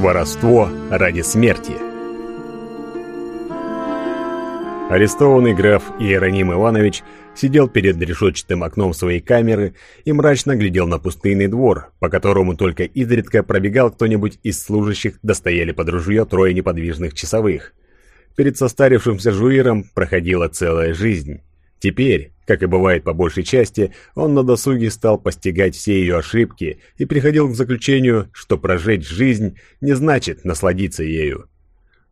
Воровство ради смерти. Арестованный граф Иероним Иванович сидел перед решетчатым окном своей камеры и мрачно глядел на пустынный двор, по которому только изредка пробегал кто-нибудь из служащих, достояли под ружье трое неподвижных часовых. Перед состарившимся жуиром проходила целая жизнь. Теперь, как и бывает по большей части, он на досуге стал постигать все ее ошибки и приходил к заключению, что прожить жизнь не значит насладиться ею.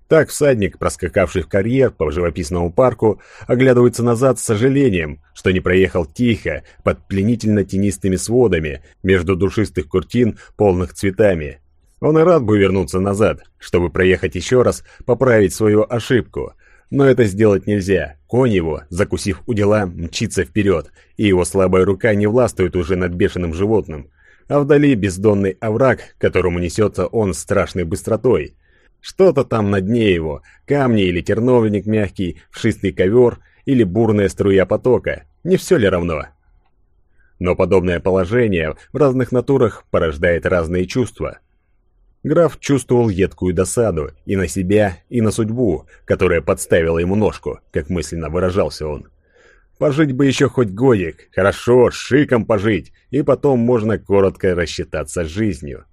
Так всадник, проскакавший в карьер по живописному парку, оглядывается назад с сожалением, что не проехал тихо, под пленительно-тенистыми сводами, между душистых куртин, полных цветами. Он и рад бы вернуться назад, чтобы проехать еще раз, поправить свою ошибку, но это сделать нельзя. Конь его, закусив у дела, мчится вперед, и его слабая рука не властвует уже над бешеным животным. А вдали бездонный овраг, которому несется он страшной быстротой. Что-то там на дне его, камни или терновник мягкий, вшистый ковер или бурная струя потока. Не все ли равно? Но подобное положение в разных натурах порождает разные чувства – Граф чувствовал едкую досаду и на себя, и на судьбу, которая подставила ему ножку, как мысленно выражался он. Пожить бы еще хоть годик, хорошо, шиком пожить, и потом можно коротко рассчитаться с жизнью.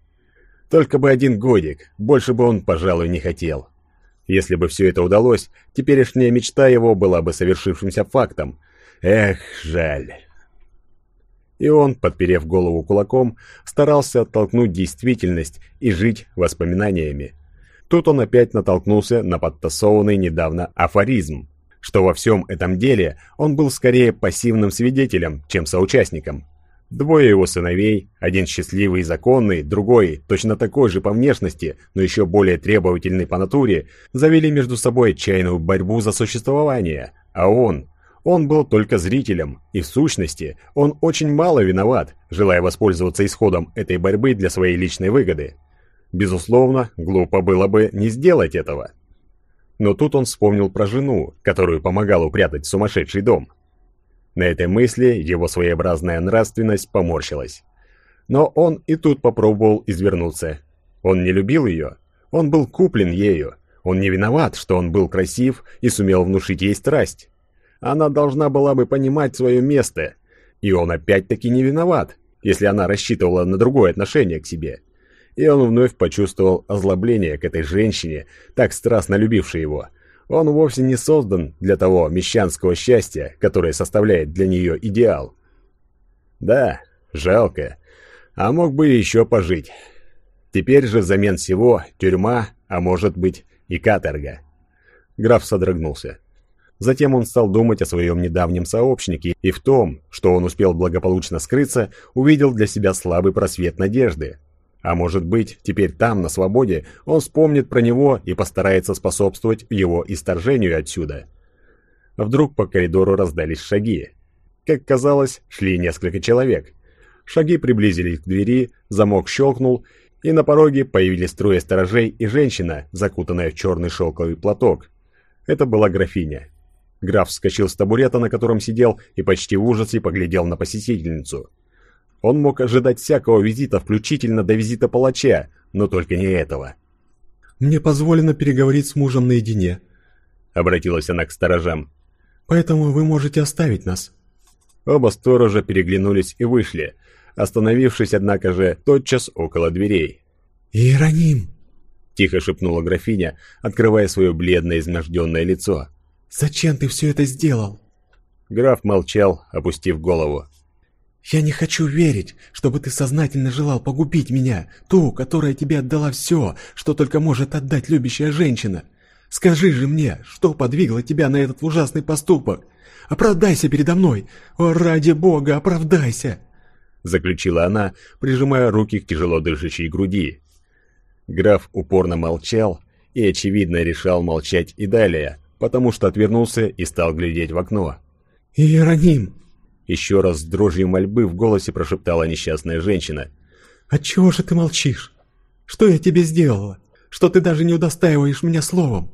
Только бы один годик, больше бы он, пожалуй, не хотел. Если бы все это удалось, теперешняя мечта его была бы совершившимся фактом. Эх, жаль. И он, подперев голову кулаком, старался оттолкнуть действительность и жить воспоминаниями. Тут он опять натолкнулся на подтасованный недавно афоризм, что во всем этом деле он был скорее пассивным свидетелем, чем соучастником. Двое его сыновей, один счастливый и законный, другой, точно такой же по внешности, но еще более требовательный по натуре, завели между собой отчаянную борьбу за существование, а он, он был только зрителем, и в сущности он очень мало виноват, желая воспользоваться исходом этой борьбы для своей личной выгоды. Безусловно, глупо было бы не сделать этого. Но тут он вспомнил про жену, которую помогал упрятать в сумасшедший дом. На этой мысли его своеобразная нравственность поморщилась. Но он и тут попробовал извернуться. Он не любил ее, он был куплен ею, он не виноват, что он был красив и сумел внушить ей страсть. Она должна была бы понимать свое место. И он опять-таки не виноват, если она рассчитывала на другое отношение к себе. И он вновь почувствовал озлобление к этой женщине, так страстно любившей его. Он вовсе не создан для того мещанского счастья, которое составляет для нее идеал. Да, жалко. А мог бы еще пожить. Теперь же взамен всего тюрьма, а может быть и каторга. Граф содрогнулся. Затем он стал думать о своем недавнем сообщнике и в том, что он успел благополучно скрыться, увидел для себя слабый просвет надежды. А может быть, теперь там, на свободе, он вспомнит про него и постарается способствовать его исторжению отсюда. Вдруг по коридору раздались шаги. Как казалось, шли несколько человек. Шаги приблизились к двери, замок щелкнул, и на пороге появились трое сторожей и женщина, закутанная в черный шелковый платок. Это была графиня. Граф вскочил с табурета, на котором сидел, и почти в ужасе поглядел на посетительницу. Он мог ожидать всякого визита, включительно до визита палача, но только не этого. «Мне позволено переговорить с мужем наедине», — обратилась она к сторожам. «Поэтому вы можете оставить нас». Оба сторожа переглянулись и вышли, остановившись, однако же, тотчас около дверей. «Иероним!» — тихо шепнула графиня, открывая свое бледное изможденное лицо. Зачем ты все это сделал?» Граф молчал, опустив голову. «Я не хочу верить, чтобы ты сознательно желал погубить меня, ту, которая тебе отдала все, что только может отдать любящая женщина. Скажи же мне, что подвигло тебя на этот ужасный поступок? Оправдайся передо мной! О, ради бога, оправдайся!» Заключила она, прижимая руки к тяжело дышащей груди. Граф упорно молчал и, очевидно, решал молчать и далее, потому что отвернулся и стал глядеть в окно. «Иероним!» Еще раз с дрожью мольбы в голосе прошептала несчастная женщина. «Отчего же ты молчишь? Что я тебе сделала? Что ты даже не удостаиваешь меня словом?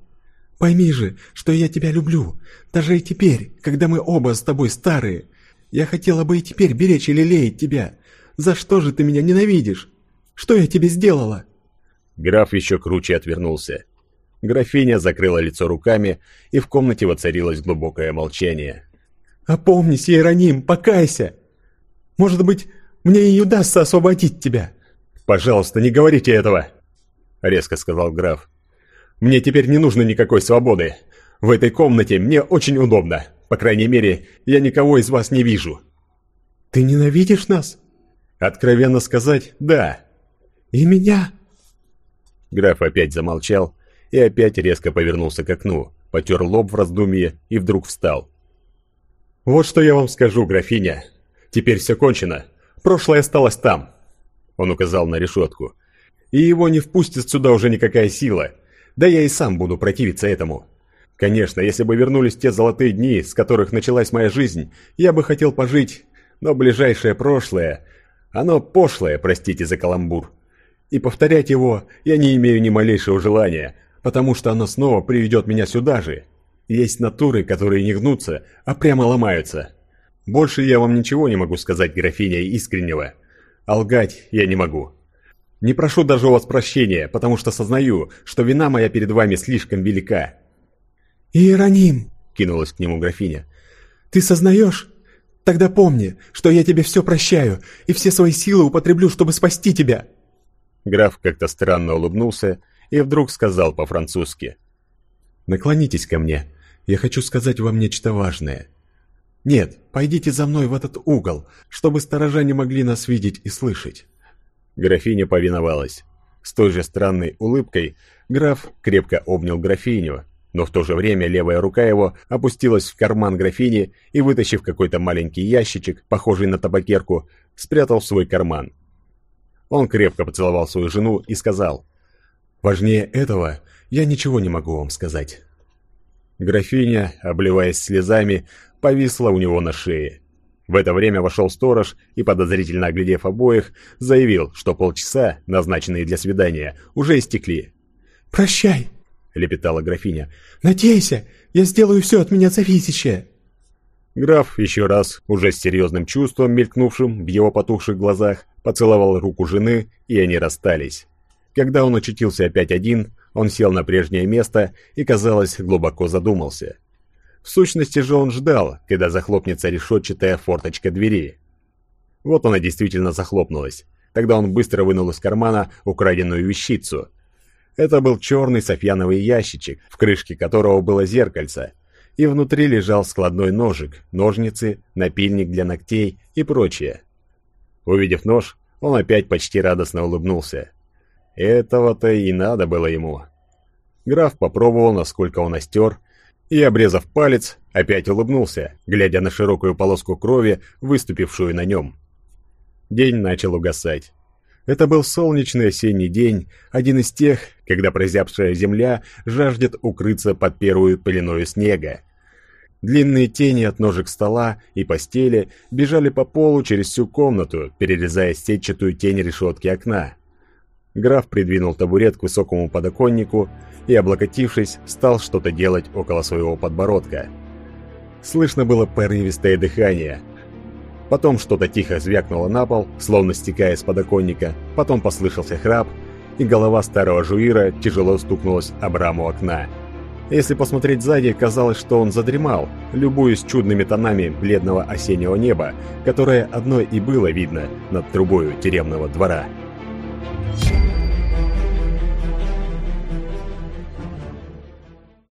Пойми же, что я тебя люблю, даже и теперь, когда мы оба с тобой старые. Я хотела бы и теперь беречь и лелеять тебя. За что же ты меня ненавидишь? Что я тебе сделала?» Граф еще круче отвернулся. Графиня закрыла лицо руками, и в комнате воцарилось глубокое молчание. «Опомнись, Иероним, покайся! Может быть, мне и удастся освободить тебя!» «Пожалуйста, не говорите этого!» — резко сказал граф. «Мне теперь не нужно никакой свободы. В этой комнате мне очень удобно. По крайней мере, я никого из вас не вижу». «Ты ненавидишь нас?» «Откровенно сказать, да». «И меня?» Граф опять замолчал и опять резко повернулся к окну, потер лоб в раздумье и вдруг встал. «Вот что я вам скажу, графиня. Теперь все кончено. Прошлое осталось там». Он указал на решетку. «И его не впустит сюда уже никакая сила. Да я и сам буду противиться этому. Конечно, если бы вернулись те золотые дни, с которых началась моя жизнь, я бы хотел пожить, но ближайшее прошлое, оно пошлое, простите за каламбур. И повторять его я не имею ни малейшего желания, потому что оно снова приведет меня сюда же. Есть натуры, которые не гнутся, а прямо ломаются. Больше я вам ничего не могу сказать, графиня искреннего. А лгать я не могу. Не прошу даже у вас прощения, потому что сознаю, что вина моя перед вами слишком велика». «Иероним!» — кинулась к нему графиня. «Ты сознаешь? Тогда помни, что я тебе все прощаю и все свои силы употреблю, чтобы спасти тебя!» Граф как-то странно улыбнулся и вдруг сказал по-французски. «Наклонитесь ко мне. Я хочу сказать вам нечто важное. Нет, пойдите за мной в этот угол, чтобы сторожа не могли нас видеть и слышать». Графиня повиновалась. С той же странной улыбкой граф крепко обнял графиню, но в то же время левая рука его опустилась в карман графини и, вытащив какой-то маленький ящичек, похожий на табакерку, спрятал в свой карман. Он крепко поцеловал свою жену и сказал, «Важнее этого я ничего не могу вам сказать». Графиня, обливаясь слезами, повисла у него на шее. В это время вошел сторож и, подозрительно оглядев обоих, заявил, что полчаса, назначенные для свидания, уже истекли. «Прощай!» — лепетала графиня. «Надейся, я сделаю все от меня зависящее!» Граф еще раз, уже с серьезным чувством, мелькнувшим в его потухших глазах, поцеловал руку жены, и они расстались. Когда он очутился опять один, он сел на прежнее место и, казалось, глубоко задумался. В сущности же он ждал, когда захлопнется решетчатая форточка двери. Вот она действительно захлопнулась. Тогда он быстро вынул из кармана украденную вещицу. Это был черный софьяновый ящичек, в крышке которого было зеркальце, и внутри лежал складной ножик, ножницы, напильник для ногтей и прочее. Увидев нож, он опять почти радостно улыбнулся. Этого-то и надо было ему. Граф попробовал, насколько он остер, и, обрезав палец, опять улыбнулся, глядя на широкую полоску крови, выступившую на нем. День начал угасать. Это был солнечный осенний день, один из тех, когда прозябшая земля жаждет укрыться под первую пеленою снега. Длинные тени от ножек стола и постели бежали по полу через всю комнату, перерезая сетчатую тень решетки окна. Граф придвинул табурет к высокому подоконнику и, облокотившись, стал что-то делать около своего подбородка. Слышно было порывистое дыхание. Потом что-то тихо звякнуло на пол, словно стекая с подоконника, потом послышался храп, и голова старого жуира тяжело стукнулась об раму окна. Если посмотреть сзади, казалось, что он задремал, любуясь чудными тонами бледного осеннего неба, которое одно и было видно над трубою тюремного двора.